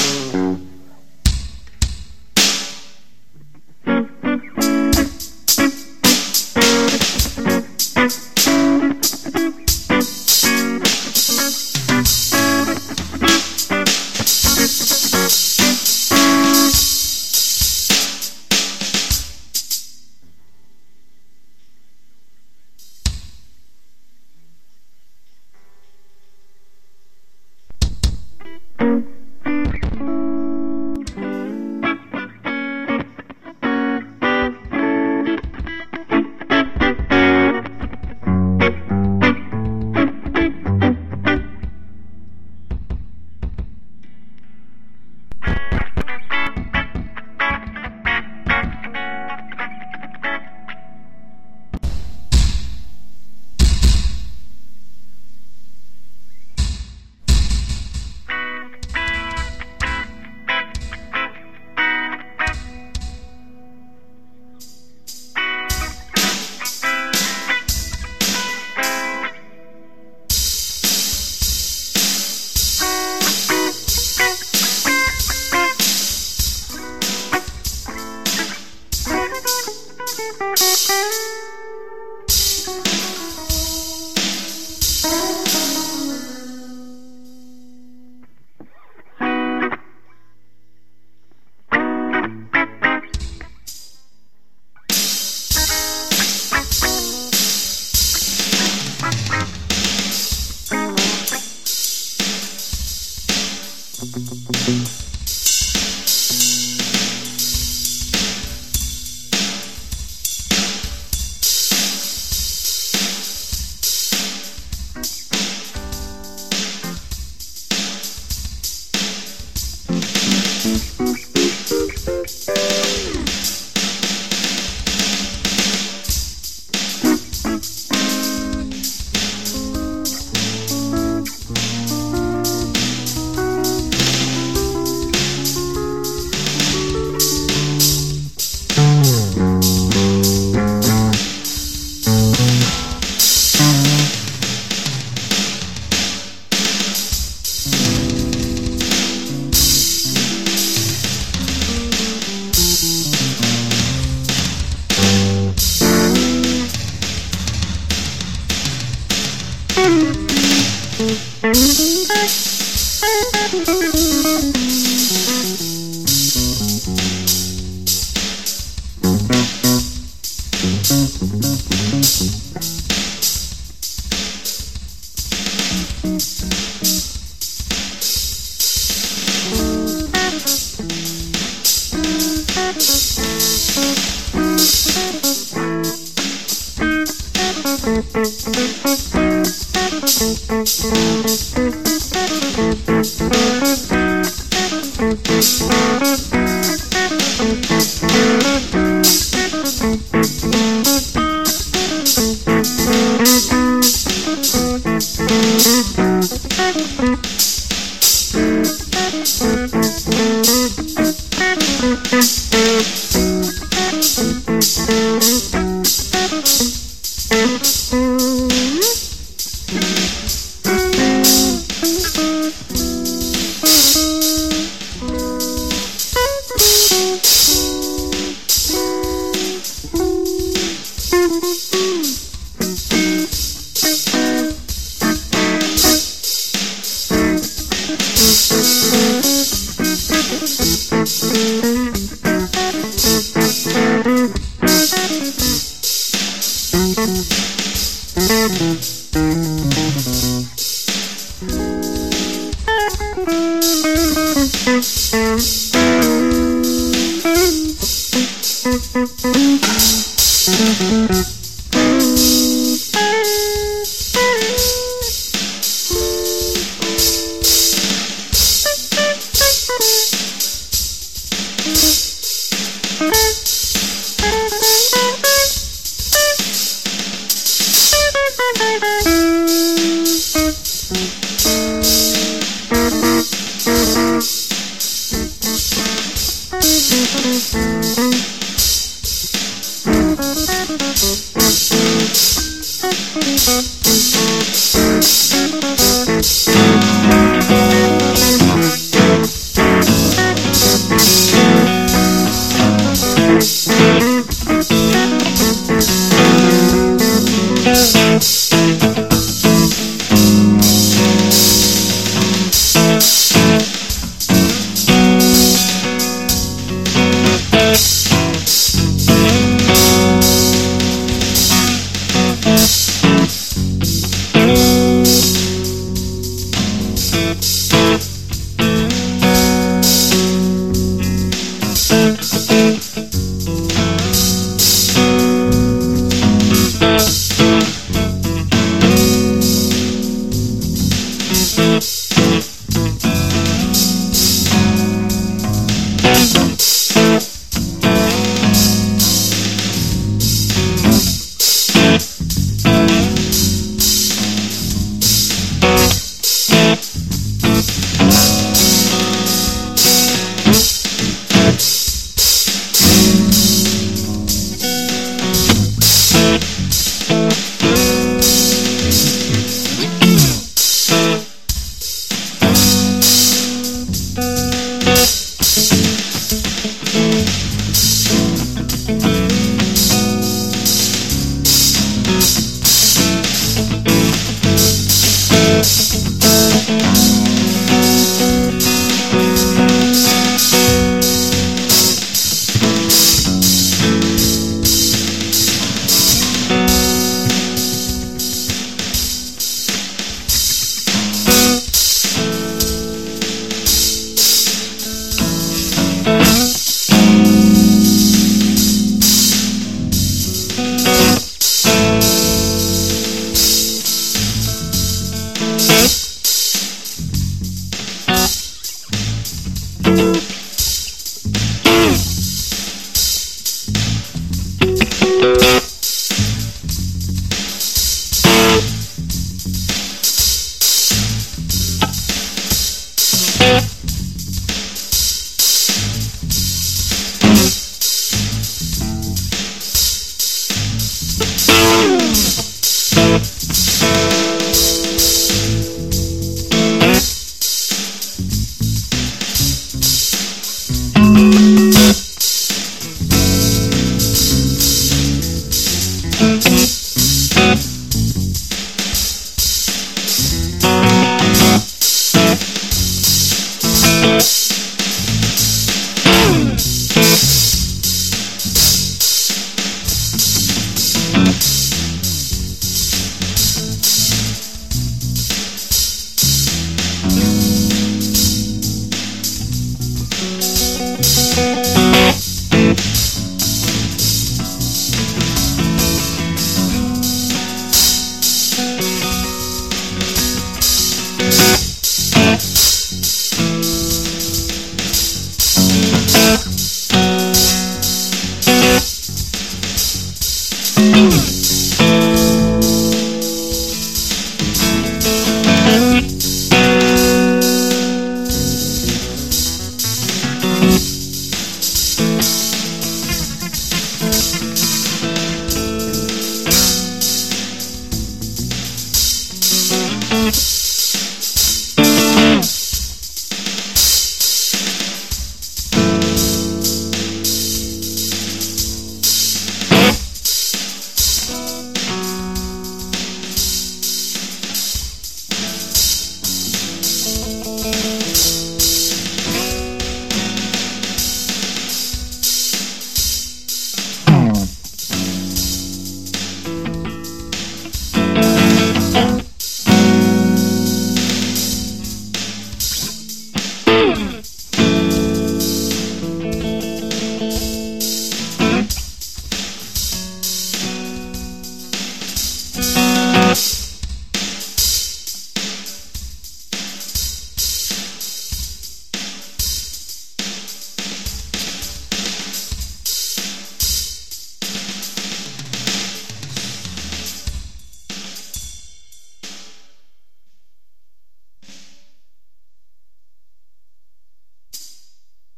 Música